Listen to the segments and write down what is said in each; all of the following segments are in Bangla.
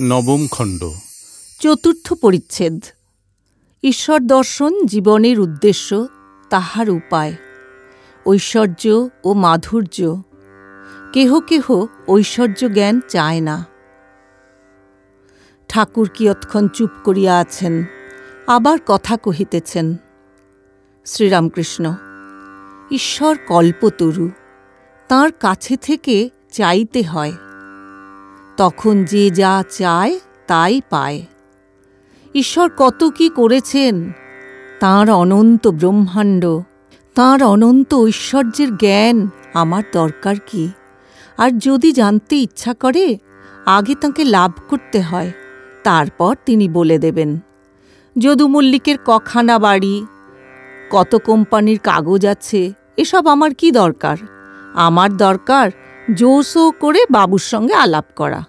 নবম খণ্ড। চতুর্থ পরিচ্ছেদ। ঈশ্বর দর্শন জীবনের উদ্দেশ্য, তাহার উপায়। ঐশ্বর্য ও মাধুর্য। কেহ কেহ ঐশ্বর্য জ্ঞান চায় না। ঠাকুর কিয়ৎক্ষণ চুপ করিয়া আছেন, আবার কথা কহিতেছেন। শ্রীরামকৃষ্ণ, ঈশ্বর কল্পতরু, তাঁর কাছে থেকে চাইতে হয়। তখন যে যা চায়, তাই পায়। ঈশ্বর কত কি করেছেন? তাঁর অনন্ত ব্রহ্মাণ্ড, তাঁর অনন্ত ঐশ্বর্যের জ্ঞান আমার দরকার কি? আর যদি জানতে ইচ্ছা করে, আগে তাকে লাভ করতে হয়, তারপর তিনি বলে দেবেন যদু মল্লিকের কখানা বাড়ি, কত কোম্পানির কাগজ আছে, এসব আমার কি দরকার? আমার দরকার জোসো করে বাবুর সঙ্গে আলাপ করা।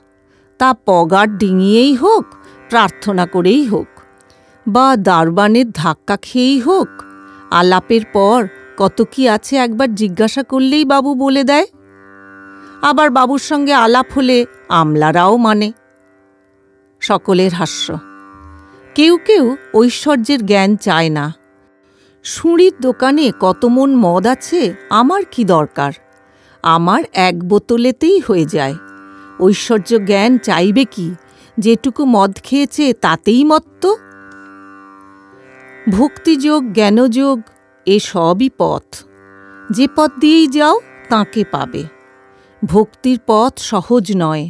তা পগার ডিঙিয়েই হোক, প্রার্থনা করেই হোক, বা দারবানের ধাক্কা খেয়েই হোক, আলাপের পর কত কি আছে একবার জিজ্ঞাসা করলেই বাবু বলে দেয়। আবার বাবুর সঙ্গে আলাপ হলে আমলারাও মানে। সকলের হাস্য। কেউ কেউ ঐশ্বর্যের জ্ঞান চায় না। সুঁড়ির দোকানে কত মন মদ আছে, আমার কি দরকার? আমার এক বোতলেতেই হয়ে যায়। ঐশ্বর্য জ্ঞান চাইবে কি? যেটুকু মদ খেয়েছে তাতেই মত্ত? ভক্তিযোগ, জ্ঞানযোগ, এ সবই পথ। যে পথ দিয়েই যাও, তাকে পাবে। ভক্তির পথ সহজ নয়।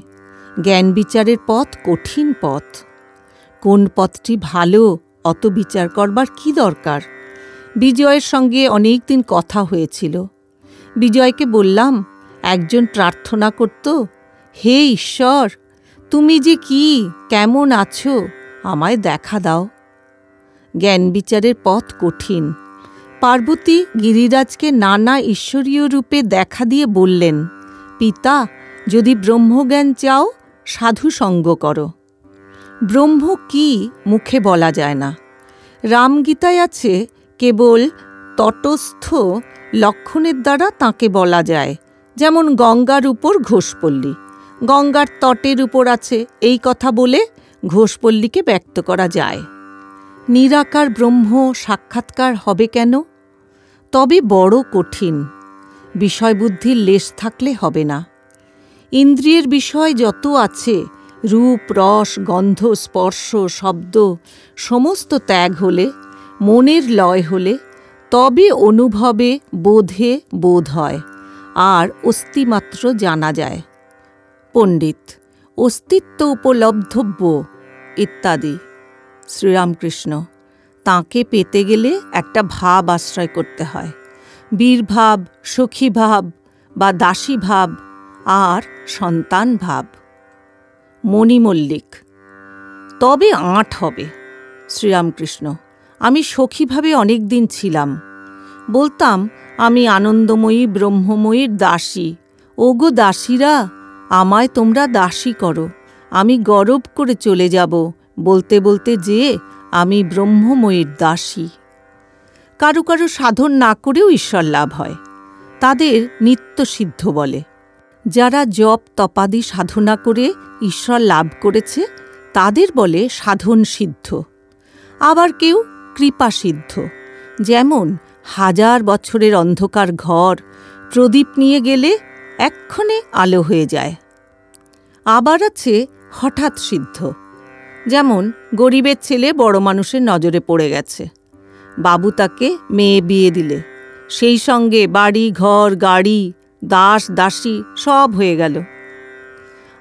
জ্ঞান বিচারের পথ কঠিন পথ। কোন পথটি ভালো, অত বিচার করবার কি দরকার? বিজয়ের সঙ্গে অনেক দিন কথা হয়েছিল। বিজয়কে বললাম, একজন প্রার্থনা করত? হে ঈশ্বর, তুমি যে কি, কেমন আছো? আমায় দেখা দাও। জ্ঞান বিচারের পথ কঠিন। পার্বতী গিরিরাজকে নানা ঈশ্বরীয় রূপে দেখা দিয়ে বললেন, পিতা, যদি ব্রহ্মজ্ঞান চাও, সাধু সঙ্গ করো। ব্রহ্ম কি, মুখে বলা যায় না। রামগীতায় আছে, কেবল তটস্থ লক্ষণের দ্বারা তাকে বলা যায়, যেমন গঙ্গার উপর ঘোষপল্লী। গঙ্গার তটের উপর আছে এই কথা বলে ঘোষপল্লীকে ব্যক্ত করা যায়। নিরাকার ব্রহ্ম সাক্ষাৎকার হবে কেন? তবে বড় কঠিন। বিষয়বুদ্ধির লেশ থাকলে হবে না। ইন্দ্রিয়ের বিষয় যত আছে, রূপ, রস, গন্ধ, স্পর্শ, শব্দ, সমস্ত ত্যাগ হলে, মনের লয় হলে তবে অনুভবে বোধে বোধ হয়, আর অস্তিমাত্র জানা যায়। পণ্ডিত, অস্তিত্ব উপলব্ধব্য ইত্যাদি। শ্রীরামকৃষ্ণ, তাকে পেতে গেলে একটা ভাব আশ্রয় করতে হয়। বীরভাব, সখীভাব বা দাসী ভাব আর সন্তান ভাব মণি মল্লিক তবে আঁট হবে। শ্রীরামকৃষ্ণ আমি সখীভাবে অনেক দিন ছিলাম। বলতাম, আমি আনন্দময়ী, ব্রহ্মময়ীর দাসী। ওগো দাসীরা, আমায় তোমরা দাসী করো। আমি গরব করে চলে যাব, বলতে বলতে যে আমি ব্রহ্মময়ীর দাসী। কারও কারও সাধন না করেও ঈশ্বর লাভ হয়। তাদের নিত্য সিদ্ধ বলে। যারা জপ, তপাদি, সাধনা করে ঈশ্বর লাভ করেছে, তাদের বলে সাধন সিদ্ধ। আবার কেউ কৃপা সিদ্ধ যেমন হাজার বছরের অন্ধকার ঘর, প্রদীপ নিয়ে গেলে এক্ষণে আলো হয়ে যায়। আবার আছে হঠাৎ সিদ্ধ। যেমন গরিবের ছেলে বড় মানুষের নজরে পড়ে গেছে। বাবু তাকে মেয়ে বিয়ে দিলে। সেই সঙ্গে বাড়ি, ঘর, গাড়ি, দাস, দাসী সব হয়ে গেল।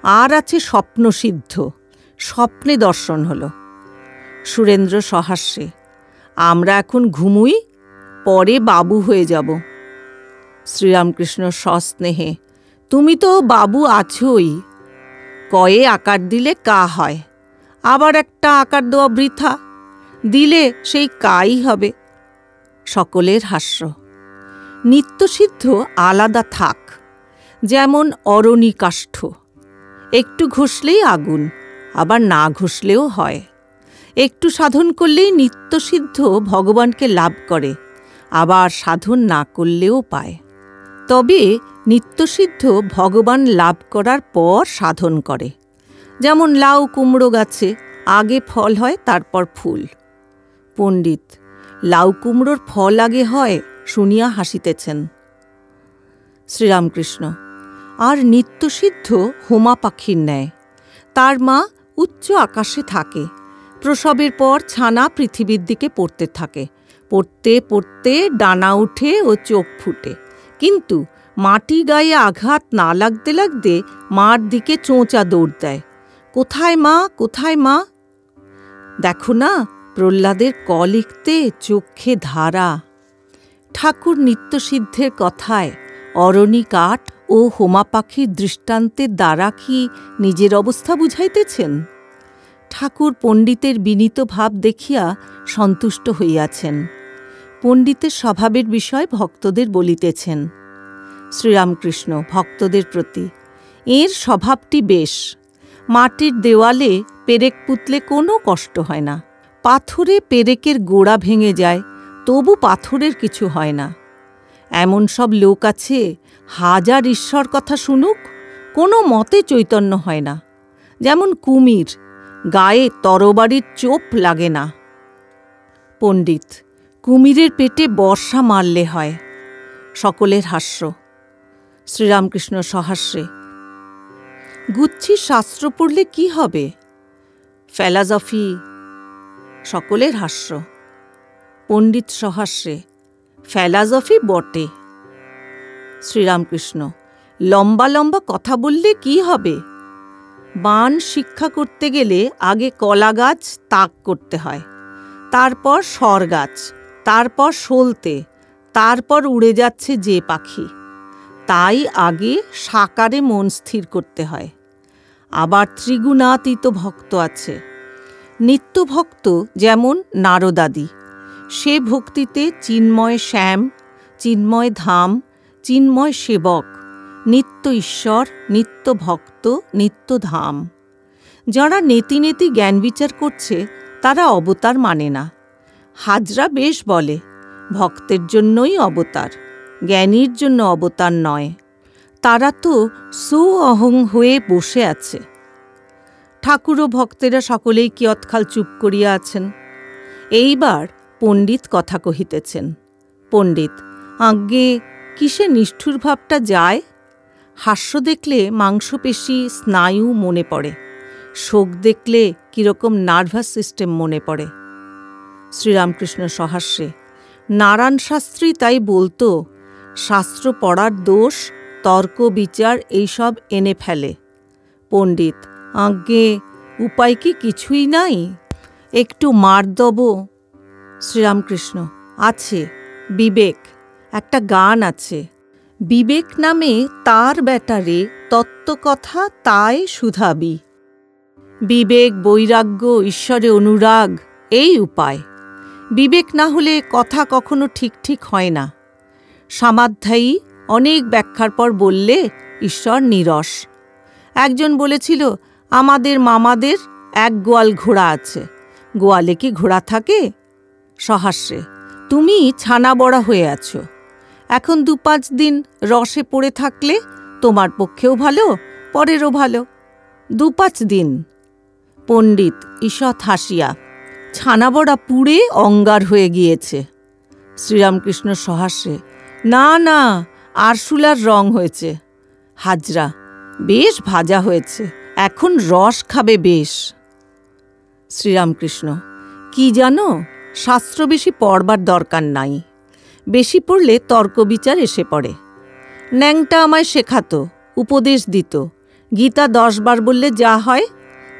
আর আছে স্বপ্ন সিদ্ধ স্বপ্নে দর্শন হল। সুরেন্দ্র সহাস্যে আমরা এখন ঘুমুই, পরে বাবু হয়ে যাব। শ্রীরামকৃষ্ণ সস্নেহে, তুমি তো বাবু আছোই, কয়ে আকার দিলে কা হয়? আবার একটা আকার দেওয়া বৃথা, দিলে সেই কাই হবে? সকলের হাস্য। নিত্যসিদ্ধ আলাদা থাক, যেমন অরণিকাষ্ঠ। একটু ঘষলেই আগুন, আবার না ঘষলেও হয়। একটু সাধন করলেই নিত্যসিদ্ধ ভগবানকে লাভ করে, আবার সাধন না করলেও পায়। তবে নিত্যসিদ্ধ ভগবান লাভ করার পর সাধন করে। যেমন লাউ, কুমড়ো গাছে আগে ফল হয়, তারপর ফুল। পণ্ডিত, লাউ কুমড়োর ফল আগে হয় শুনিয়া হাসিতেছেন। শ্রীরামকৃষ্ণ, আর নিত্যসিদ্ধ হোমা পাখির ন্যায়, তার মা উচ্চ আকাশে থাকে প্রসবের পর ছানা পৃথিবীর দিকে পড়তে থাকে। পড়তে পড়তে ডানা উঠে ও চোখ ফুটে। কিন্তু মাটি গায়ে আঘাত না লাগতে লাগতে মার দিকে চোঁচা দৌড় দেয়। কোথায় মা? কোথায় মা? দেখো না, প্রহ্লাদের ক লিখতে চোখে ধারা। ঠাকুর নিত্যসিদ্ধের কথায় অরণি কাঠ ও হোমা পাখির দৃষ্টান্তের দ্বারা কি নিজের অবস্থা বুঝাইতেছেন? ঠাকুর পণ্ডিতের বিনীত ভাব দেখিয়া সন্তুষ্ট হইয়াছেন। পণ্ডিতের স্বভাবের বিষয় ভক্তদের বলিতেছেন। শ্রীরামকৃষ্ণ, ভক্তদের প্রতি, এর স্বভাবটি বেশ। মাটির দেওয়ালে পেরেক পুতলে কোনো কষ্ট হয় না। পাথরে পেরেকের গোড়া ভেঙে যায়, তবু পাথরের কিছু হয় না। এমন সব লোক আছে, হাজার ঈশ্বর কথা শুনুক, কোনো মতে চৈতন্য হয় না। যেমন কুমির গায়ে তরবারির চোপ লাগে না। পণ্ডিত, কুমিরের পেটে বর্ষা মারলে হয়। সকলের হাস্য। শ্রীরামকৃষ্ণ সহাস্যে গুচ্ছি শাস্ত্র পড়লে কি হবে? ফেলাজফি। সকলের হাস্য। পণ্ডিত সহাস্যে ফেলাজফি বটে। শ্রীরামকৃষ্ণ, লম্বা লম্বা কথা বললে কি হবে? বান শিক্ষা করতে গেলে আগে কলা গাছ তাক করতে হয়, তারপর সর গাছ, তারপর সলতে, তারপর উড়ে যাচ্ছে যে পাখি। তাই আগে সাকারে মন স্থির করতে হয়। আবার ত্রিগুণাতীত ভক্ত আছে। নিত্য ভক্ত যেমন নারদাদি, সে ভক্তিতে চিন্ময় শ্যাম, চিন্ময় ধাম, চিন্ময় সেবক নিত্য ঈশ্বর, নিত্য ভক্ত, নিত্য ধাম। যারা নেতি নেতি জ্ঞান বিচার করছে, তারা অবতার মানে না। হাজরা বেশ বলে, ভক্তের জন্যই অবতার, জ্ঞানীর জন্য অবতার নয়। তারা তো সু অহং হয়ে বসে আছে। ঠাকুর ও ভক্তেরা সকলেই কিয়ৎকাল চুপ করিয়া আছেন। এইবার পণ্ডিত কথা কহিতেছেন, পণ্ডিত, আজ্ঞে, কিসে নিষ্ঠুর ভাবটা যায়? হাস্য দেখলে মাংসপেশি স্নায়ু মনে পড়ে। শোক দেখলে কীরকম নার্ভাস সিস্টেম মনে পড়ে। শ্রীরামকৃষ্ণ সহাস্যে, নারায়ণ শাস্ত্রী তাই বলতো, শাস্ত্র পড়ার দোষ, তর্ক, বিচার এইসব এনে ফেলে। পণ্ডিত, আজ্ঞে, উপায় কি কিছুই নাই? একটু মার দেব। শ্রীরামকৃষ্ণ, আছে, বিবেক, একটা গান আছে। বিবেক নামে তার ব্যাটারে তত্ত্বকথা তাই সুধাবি বিবেক, বৈরাগ্য, ঈশ্বরে অনুরাগ, এই উপায়। বিবেক না হলে কথা কখনো ঠিক ঠিক হয় না। সামাধ্যায়ী অনেক ব্যাখ্যার পর বললে ঈশ্বর নিরস। একজন বলেছিল, আমাদের মামাদের এক গোয়াল ঘোড়া আছে। গোয়ালে কি ঘোড়া থাকে? সহাস্যে তুমি ছানা বড়া হয়ে আছো। এখন দু পাঁচ দিন রসে পড়ে থাকলে তোমার পক্ষেও ভালো, পরেরও ভালো। দু পাঁচ দিন। পণ্ডিত ঈষৎ হাসিয়া ছানা বড়া পুড়ে অঙ্গার হয়ে গিয়েছে। শ্রীরামকৃষ্ণ সহাস্যে, না না, আরশুলার রং হয়েছে। হাজরা, বেশ ভাজা হয়েছে, এখন রস খাবে বেশ। শ্রীরামকৃষ্ণ, কি জানো, শাস্ত্র বেশি পড়বার দরকার নাই। বেশি পড়লে তর্ক বিচার এসে পড়ে। ন্যাংটা আমায় শেখাতো, উপদেশ দিত। গীতা দশবার বললে যা হয়,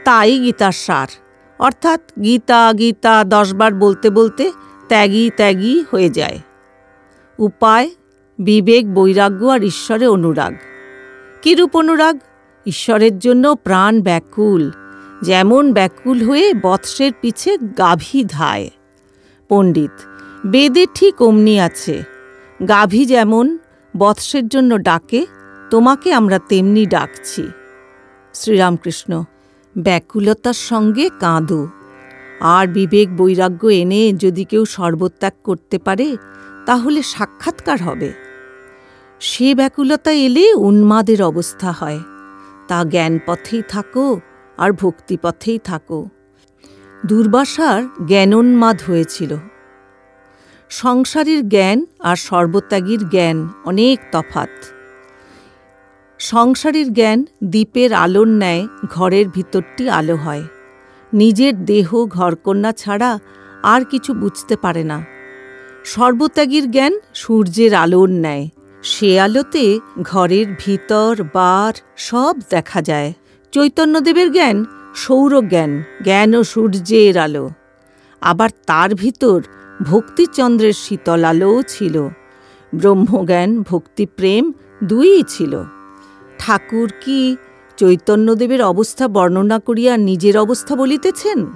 তাই গীতার সার। অর্থাৎ গীতা গীতা দশবার বলতে বলতে ত্যাগী ত্যাগী হয়ে যায়। উপায়, বিবেক, বৈরাগ্য আর ঈশ্বরে অনুরাগ। কিরূপ অনুরাগ? ঈশ্বরের জন্য প্রাণ ব্যাকুল। যেমন ব্যাকুল হয়ে বৎসের পিছে গাভী ধায়। পণ্ডিত বেদে ঠিক অমনি আছে। গাভী যেমন বৎসের জন্য ডাকে, তোমাকে আমরা তেমনি ডাকছি। শ্রীরামকৃষ্ণ, ব্যাকুলতার সঙ্গে কাঁদো। আর বিবেক বৈরাগ্য এনে যদি কেউ সর্বত্যাগ করতে পারে, তাহলে সাক্ষাৎকার হবে। সে ব্যাকুলতা এলে উন্মাদের অবস্থা হয়। তা জ্ঞান পথেই থাকো আর ভক্তিপথেই থাকো। দুর্বাসার জ্ঞানোন্মাদ হয়েছিল। সংসারের জ্ঞান আর সর্বত্যাগীর জ্ঞান অনেক তফাত সংসারের জ্ঞান দ্বীপের আলোর ন্যায় ঘরের ভিতরটি আলো হয়। নিজের দেহ ঘরকন্যা ছাড়া আর কিছু বুঝতে পারে না। সর্বত্যাগীর জ্ঞান সূর্যের আলোর ন্যায়। সে আলোতে ঘরের ভিতর, বার সব দেখা যায়। চৈতন্যদেবের জ্ঞান সৌরজ্ঞান, জ্ঞান ও সূর্যের আলো। আবার তার ভিতর ভক্তিচন্দ্রের শীতল আলোও ছিল। ব্রহ্মজ্ঞান, ভক্তিপ্রেম দুইই ছিল। ঠাকুর কি চৈতন্যদেবের অবস্থা বর্ণনা করিয়া নিজের অবস্থা বলিতেছেন?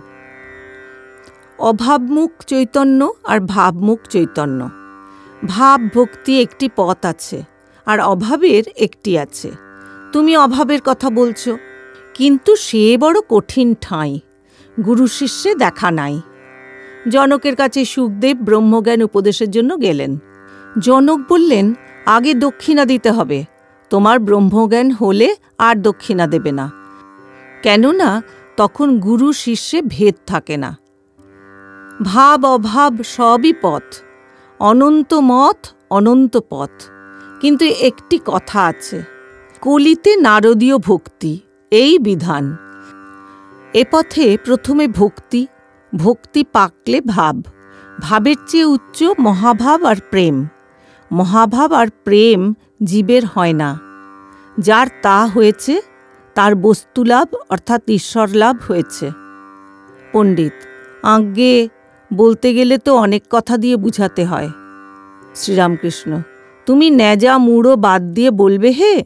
অভাবমুখ চৈতন্য আর ভাবমুখ চৈতন্য। ভাব ভক্তি একটি পথ আছে আর অভাবের একটি আছে। তুমি অভাবের কথা বলছো, কিন্তু সে বড় কঠিন ঠাঁই। গুরু শিষ্যে দেখা নাই। জনকের কাছে সুখদেব ব্রহ্মজ্ঞান উপদেশের জন্য গেলেন। জনক বললেন, আগে দক্ষিণা দিতে হবে। তোমার ব্রহ্মজ্ঞান হলে আর দক্ষিণা দেবে না। কেননা তখন গুরু শিষ্যে ভেদ থাকে না। ভাব অভাব সবই পথ। অনন্ত মত, অনন্ত পথ। কিন্তু একটি কথা আছে। কলিতে নারদীয় ভক্তি, এই বিধান। এ পথে প্রথমে ভক্তি ভক্তি পাকলে ভাব। ভাবের চেয়ে উচ্চ মহাভাব আর প্রেম। মহাভাব আর প্রেম জীবের হয় না। যার তা হয়েছে, তার বস্তুলাভ অর্থাৎ ঈশ্বর লাভ হয়েছে। পণ্ডিত, আজ্ঞে বলতে গেলে তো অনেক কথা দিয়ে বুঝাতে হয়। শ্রীরামকৃষ্ণ, তুমি ন্যাজা মুড়ো বাদ দিয়ে বলবে হে?